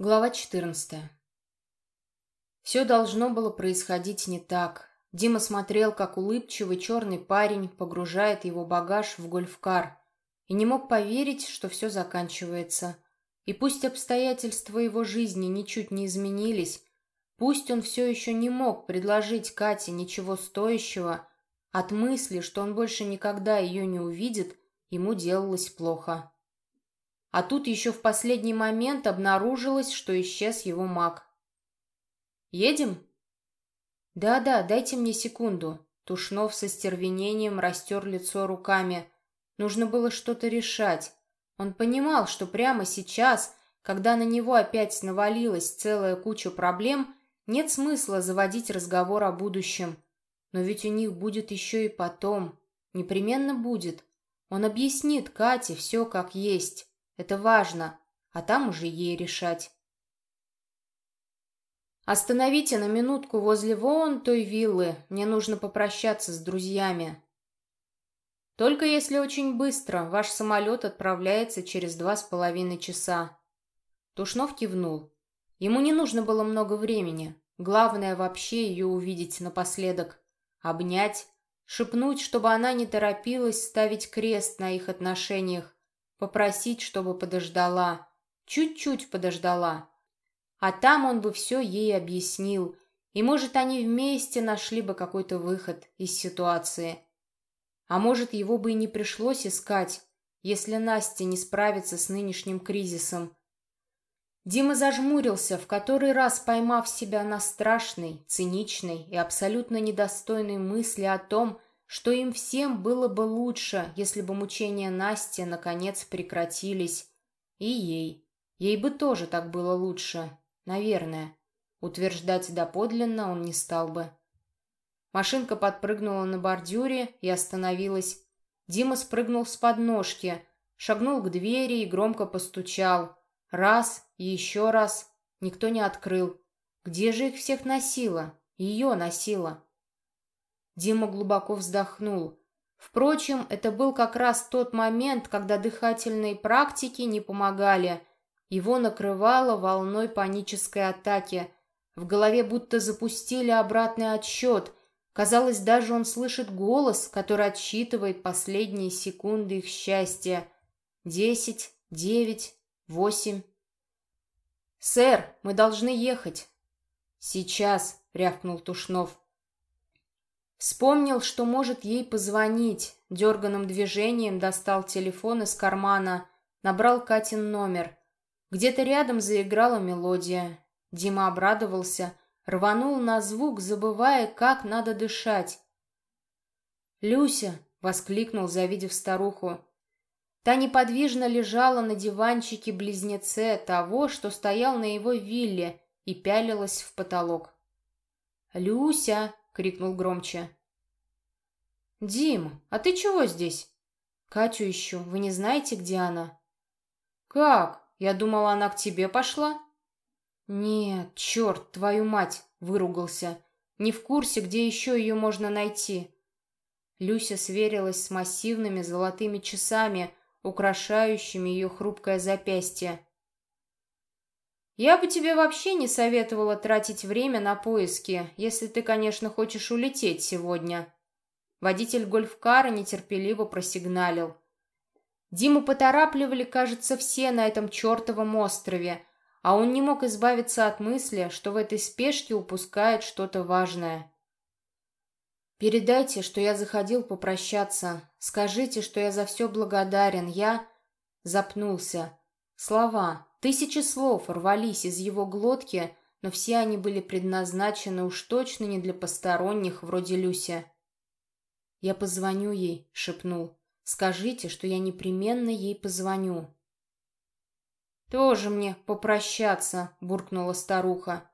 Глава 14. Все должно было происходить не так. Дима смотрел, как улыбчивый черный парень погружает его багаж в гольфкар, и не мог поверить, что все заканчивается. И пусть обстоятельства его жизни ничуть не изменились, пусть он все еще не мог предложить Кате ничего стоящего, от мысли, что он больше никогда ее не увидит, ему делалось плохо. А тут еще в последний момент обнаружилось, что исчез его маг. «Едем?» «Да-да, дайте мне секунду». Тушнов со стервенением растер лицо руками. Нужно было что-то решать. Он понимал, что прямо сейчас, когда на него опять навалилась целая куча проблем, нет смысла заводить разговор о будущем. Но ведь у них будет еще и потом. Непременно будет. Он объяснит Кате все как есть. Это важно, а там уже ей решать. «Остановите на минутку возле вон той виллы. Мне нужно попрощаться с друзьями». «Только если очень быстро. Ваш самолет отправляется через два с половиной часа». Тушнов кивнул. Ему не нужно было много времени. Главное вообще ее увидеть напоследок. Обнять, шепнуть, чтобы она не торопилась ставить крест на их отношениях, Попросить, чтобы подождала. Чуть-чуть подождала. А там он бы все ей объяснил. И, может, они вместе нашли бы какой-то выход из ситуации. А может, его бы и не пришлось искать, если Настя не справится с нынешним кризисом. Дима зажмурился, в который раз поймав себя на страшной, циничной и абсолютно недостойной мысли о том, что им всем было бы лучше, если бы мучения Насти наконец прекратились. И ей. Ей бы тоже так было лучше. Наверное. Утверждать доподлинно он не стал бы. Машинка подпрыгнула на бордюре и остановилась. Дима спрыгнул с подножки, шагнул к двери и громко постучал. Раз и еще раз. Никто не открыл. Где же их всех носило? Ее носило. Дима глубоко вздохнул. Впрочем, это был как раз тот момент, когда дыхательные практики не помогали. Его накрывало волной панической атаки. В голове будто запустили обратный отсчет. Казалось, даже он слышит голос, который отсчитывает последние секунды их счастья. Десять, девять, восемь. «Сэр, мы должны ехать». «Сейчас», — рявкнул Тушнов. Вспомнил, что может ей позвонить. Дерганным движением достал телефон из кармана, набрал Катин номер. Где-то рядом заиграла мелодия. Дима обрадовался, рванул на звук, забывая, как надо дышать. «Люся!» — воскликнул, завидев старуху. Та неподвижно лежала на диванчике близнеце того, что стоял на его вилле, и пялилась в потолок. «Люся!» Крикнул громче. «Дим, а ты чего здесь?» «Катю ищу. Вы не знаете, где она?» «Как? Я думала, она к тебе пошла?» «Нет, черт, твою мать!» — выругался. «Не в курсе, где еще ее можно найти». Люся сверилась с массивными золотыми часами, украшающими ее хрупкое запястье. Я бы тебе вообще не советовала тратить время на поиски, если ты, конечно, хочешь улететь сегодня. Водитель гольфкара нетерпеливо просигналил. Диму поторапливали, кажется, все на этом чертовом острове, а он не мог избавиться от мысли, что в этой спешке упускает что-то важное. «Передайте, что я заходил попрощаться. Скажите, что я за все благодарен. Я...» Запнулся. Слова, Тысячи слов рвались из его глотки, но все они были предназначены уж точно не для посторонних, вроде Люся. «Я позвоню ей», — шепнул. «Скажите, что я непременно ей позвоню». «Тоже мне попрощаться», — буркнула старуха.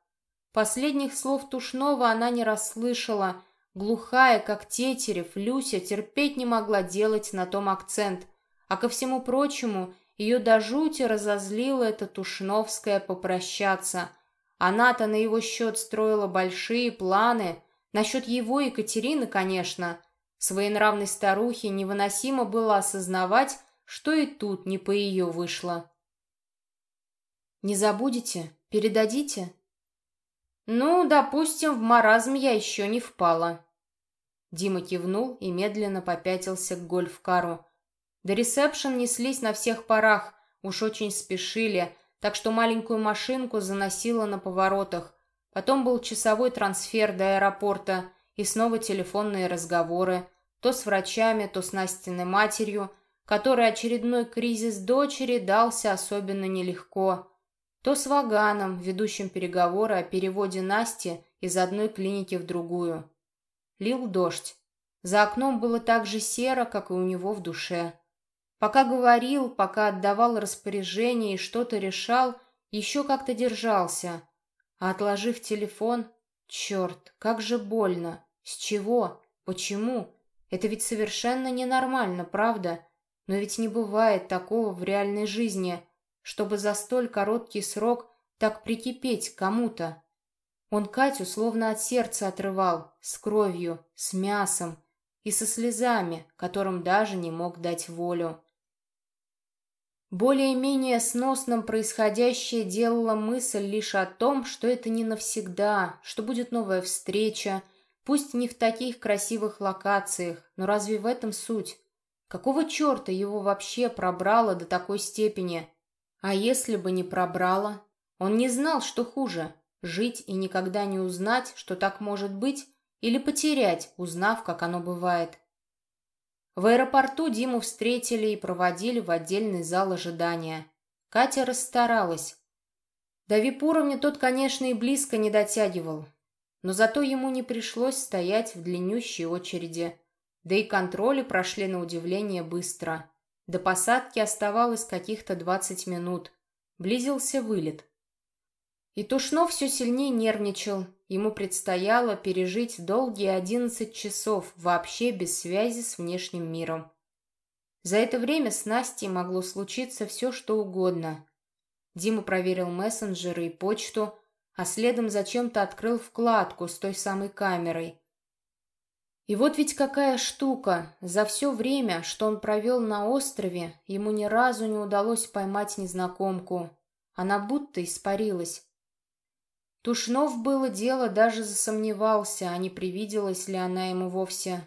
Последних слов Тушнова она не расслышала. Глухая, как тетерев, Люся терпеть не могла делать на том акцент. А ко всему прочему, ее до жути разозлило это Тушновское попрощаться. Она-то на его счет строила большие планы. Насчет его Екатерины, конечно. Своенравной старухе невыносимо было осознавать, что и тут не по ее вышло. Не забудете? Передадите?» «Ну, допустим, в маразм я еще не впала». Дима кивнул и медленно попятился к гольф-кару. До ресепшн неслись на всех парах, уж очень спешили, так что маленькую машинку заносило на поворотах. Потом был часовой трансфер до аэропорта и снова телефонные разговоры, то с врачами, то с Настиной матерью, которой очередной кризис дочери дался особенно нелегко, то с Ваганом, ведущим переговоры о переводе Насти из одной клиники в другую. Лил дождь. За окном было так же серо, как и у него в душе. Пока говорил, пока отдавал распоряжение и что-то решал, еще как-то держался. А отложив телефон, черт, как же больно. С чего? Почему? Это ведь совершенно ненормально, правда? Но ведь не бывает такого в реальной жизни, чтобы за столь короткий срок так прикипеть к кому-то. Он Катю словно от сердца отрывал, с кровью, с мясом и со слезами, которым даже не мог дать волю. Более-менее сносным происходящее делала мысль лишь о том, что это не навсегда, что будет новая встреча, пусть не в таких красивых локациях, но разве в этом суть? Какого черта его вообще пробрало до такой степени? А если бы не пробрало? Он не знал, что хуже — жить и никогда не узнать, что так может быть, или потерять, узнав, как оно бывает. В аэропорту Диму встретили и проводили в отдельный зал ожидания. Катя расстаралась. До вип-уровня тот, конечно, и близко не дотягивал, но зато ему не пришлось стоять в длиннющей очереди. Да и контроли прошли на удивление быстро. До посадки оставалось каких-то 20 минут. Близился вылет. И Тушнов все сильнее нервничал. Ему предстояло пережить долгие 11 часов вообще без связи с внешним миром. За это время с Настей могло случиться все, что угодно. Дима проверил мессенджеры и почту, а следом зачем-то открыл вкладку с той самой камерой. И вот ведь какая штука. За все время, что он провел на острове, ему ни разу не удалось поймать незнакомку. Она будто испарилась. Тушнов было дело, даже засомневался, а не привиделась ли она ему вовсе.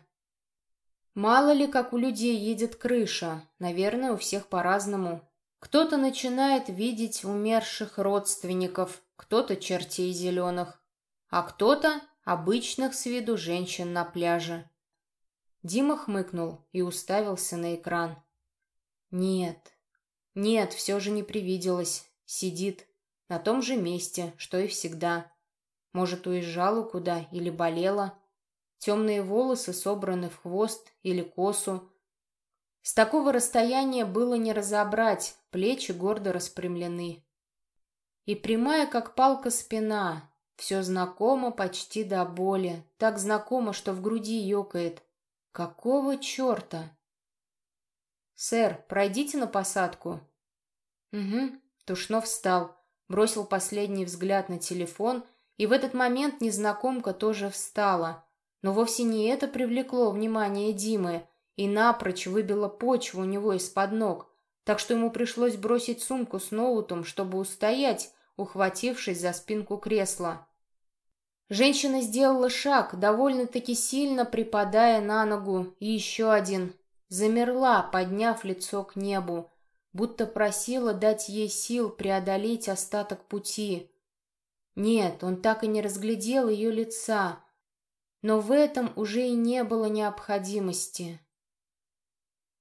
Мало ли, как у людей едет крыша, наверное, у всех по-разному. Кто-то начинает видеть умерших родственников, кто-то чертей зеленых, а кто-то обычных с виду женщин на пляже. Дима хмыкнул и уставился на экран. Нет, нет, все же не привиделось. Сидит на том же месте, что и всегда. Может, уезжала куда или болела. Темные волосы собраны в хвост или косу. С такого расстояния было не разобрать, плечи гордо распрямлены. И прямая, как палка, спина, все знакомо почти до боли, так знакомо, что в груди ёкает. Какого черта? «Сэр, пройдите на посадку». «Угу». Тушнов встал, бросил последний взгляд на телефон, и в этот момент незнакомка тоже встала. Но вовсе не это привлекло внимание Димы и напрочь выбило почву у него из-под ног, так что ему пришлось бросить сумку с ноутом, чтобы устоять, ухватившись за спинку кресла. Женщина сделала шаг, довольно-таки сильно припадая на ногу, и еще один. Замерла, подняв лицо к небу, будто просила дать ей сил преодолеть остаток пути. Нет, он так и не разглядел ее лица, но в этом уже и не было необходимости.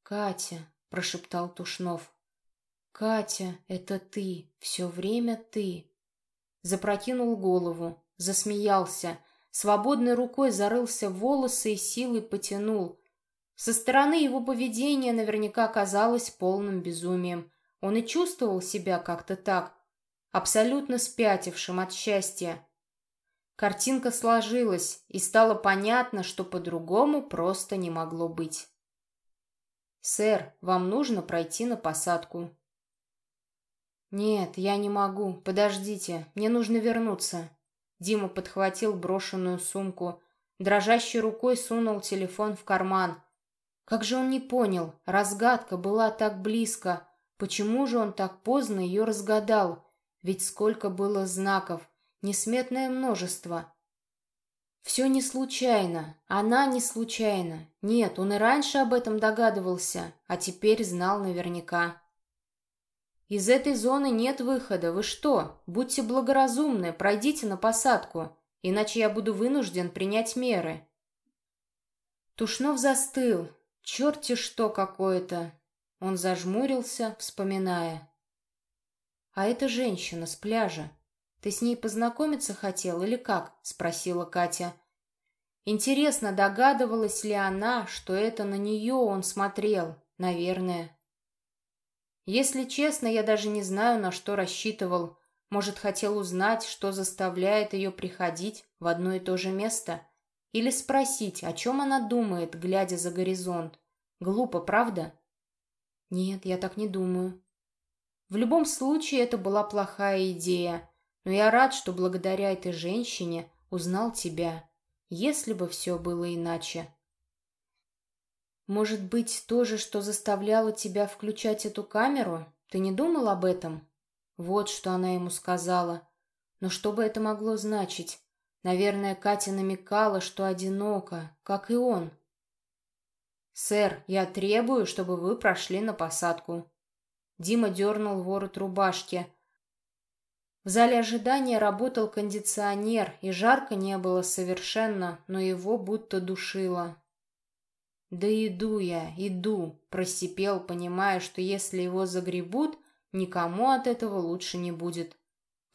«Катя», — прошептал Тушнов, — «Катя, это ты, все время ты». Запрокинул голову, засмеялся, свободной рукой зарылся в волосы и силой потянул. Со стороны его поведение наверняка казалось полным безумием. Он и чувствовал себя как-то так, абсолютно спятившим от счастья. Картинка сложилась, и стало понятно, что по-другому просто не могло быть. «Сэр, вам нужно пройти на посадку», «Нет, я не могу. Подождите, мне нужно вернуться». Дима подхватил брошенную сумку, дрожащей рукой сунул телефон в карман. Как же он не понял, разгадка была так близко. Почему же он так поздно ее разгадал? Ведь сколько было знаков, несметное множество. Все не случайно, она не случайно. Нет, он и раньше об этом догадывался, а теперь знал наверняка. «Из этой зоны нет выхода. Вы что? Будьте благоразумны, пройдите на посадку, иначе я буду вынужден принять меры». Тушнов застыл. Черти что какое-то. Он зажмурился, вспоминая. «А эта женщина с пляжа. Ты с ней познакомиться хотел или как?» — спросила Катя. Интересно, догадывалась ли она, что это на нее он смотрел? Наверное. Если честно, я даже не знаю, на что рассчитывал. Может, хотел узнать, что заставляет ее приходить в одно и то же место? Или спросить, о чем она думает, глядя за горизонт? Глупо, правда? Нет, я так не думаю. В любом случае, это была плохая идея. Но я рад, что благодаря этой женщине узнал тебя. Если бы все было иначе. Может быть, то же, что заставляло тебя включать эту камеру? Ты не думал об этом? Вот что она ему сказала. Но что бы это могло значить? Наверное, Катя намекала, что одиноко, как и он. «Сэр, я требую, чтобы вы прошли на посадку». Дима дернул ворот рубашки. В зале ожидания работал кондиционер, и жарко не было совершенно, но его будто душило. «Да иду я, иду», — просипел, понимая, что если его загребут, никому от этого лучше не будет.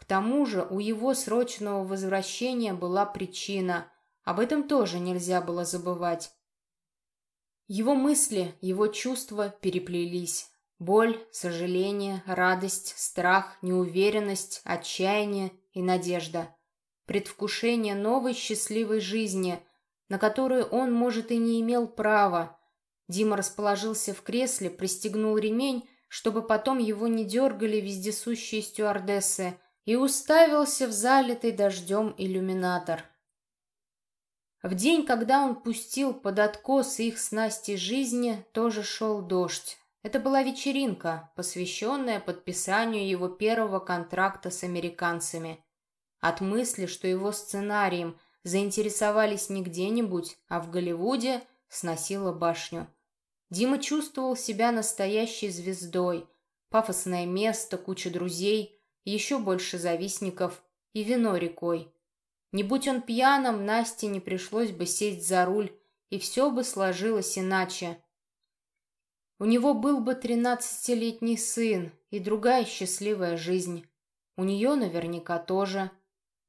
К тому же у его срочного возвращения была причина, об этом тоже нельзя было забывать. Его мысли, его чувства переплелись. Боль, сожаление, радость, страх, неуверенность, отчаяние и надежда. Предвкушение новой счастливой жизни — на которую он, может, и не имел права. Дима расположился в кресле, пристегнул ремень, чтобы потом его не дергали вездесущие стюардессы, и уставился в залитый дождем иллюминатор. В день, когда он пустил под откос их снасти жизни, тоже шел дождь. Это была вечеринка, посвященная подписанию его первого контракта с американцами. От мысли, что его сценарием – заинтересовались не где-нибудь, а в Голливуде, сносила башню. Дима чувствовал себя настоящей звездой. Пафосное место, куча друзей, еще больше завистников и вино рекой. Не будь он пьяным, Насте не пришлось бы сесть за руль, и все бы сложилось иначе. У него был бы тринадцатилетний сын и другая счастливая жизнь. У нее наверняка тоже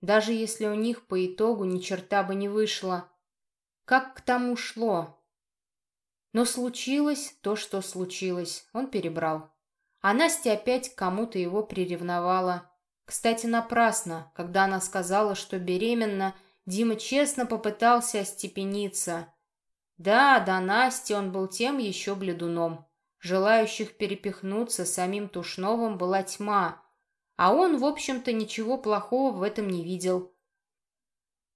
даже если у них по итогу ни черта бы не вышло. Как к тому шло? Но случилось то, что случилось. Он перебрал. А Настя опять кому-то его приревновала. Кстати, напрасно, когда она сказала, что беременна, Дима честно попытался остепениться. Да, до Насти он был тем еще бледуном. Желающих перепихнуться самим Тушновым была тьма, а он, в общем-то, ничего плохого в этом не видел.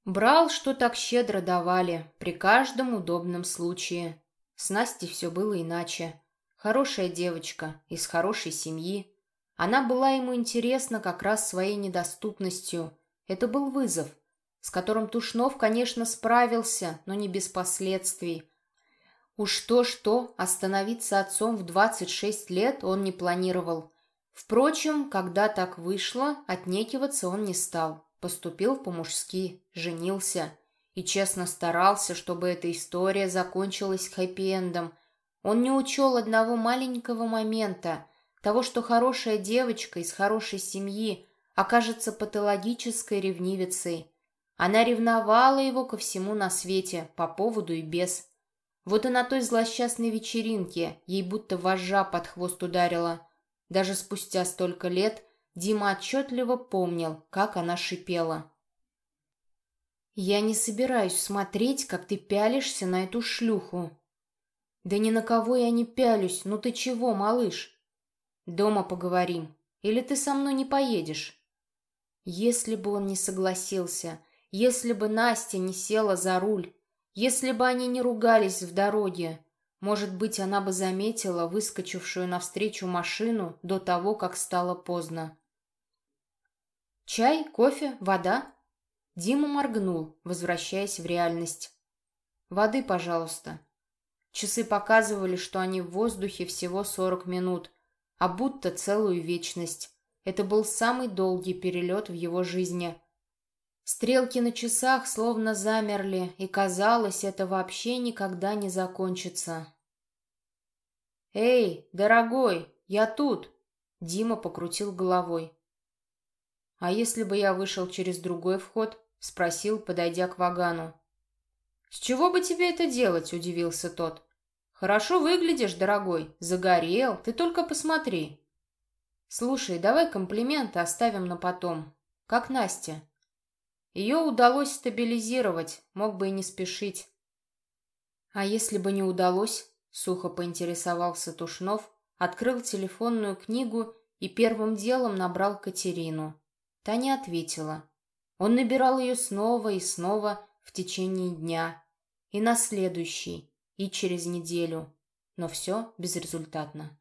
Брал, что так щедро давали, при каждом удобном случае. С Настей все было иначе. Хорошая девочка, из хорошей семьи. Она была ему интересна как раз своей недоступностью. Это был вызов, с которым Тушнов, конечно, справился, но не без последствий. Уж то-что, остановиться отцом в 26 лет он не планировал. Впрочем, когда так вышло, отнекиваться он не стал. Поступил по-мужски, женился. И честно старался, чтобы эта история закончилась хэппи-эндом. Он не учел одного маленького момента, того, что хорошая девочка из хорошей семьи окажется патологической ревнивицей. Она ревновала его ко всему на свете, по поводу и без. Вот и на той злосчастной вечеринке ей будто вожжа под хвост ударила. Даже спустя столько лет Дима отчетливо помнил, как она шипела. «Я не собираюсь смотреть, как ты пялишься на эту шлюху». «Да ни на кого я не пялюсь, ну ты чего, малыш?» «Дома поговорим. Или ты со мной не поедешь?» Если бы он не согласился, если бы Настя не села за руль, если бы они не ругались в дороге, может быть, она бы заметила выскочившую навстречу машину до того, как стало поздно. Чай, кофе, вода?» Дима моргнул, возвращаясь в реальность. «Воды, пожалуйста». Часы показывали, что они в воздухе всего сорок минут, а будто целую вечность. Это был самый долгий перелет в его жизни. Стрелки на часах словно замерли, и казалось, это вообще никогда не закончится. «Эй, дорогой, я тут!» Дима покрутил головой. «А если бы я вышел через другой вход?» — спросил, подойдя к Вагану. «С чего бы тебе это делать?» — удивился тот. «Хорошо выглядишь, дорогой. Загорел. Ты только посмотри». «Слушай, давай комплименты оставим на потом. Как Настя?» Ее удалось стабилизировать, мог бы и не спешить. «А если бы не удалось?» — сухо поинтересовался Тушнов, открыл телефонную книгу и первым делом набрал Катерину. Та не ответила. Он набирал ее снова и снова в течение дня, и на следующий, и через неделю, но все безрезультатно.